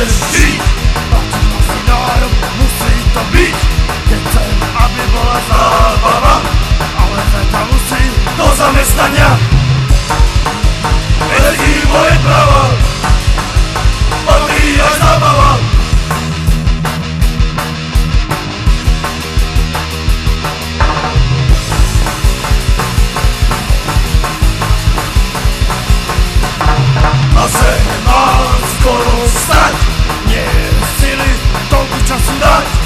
chceš žít Patří toľko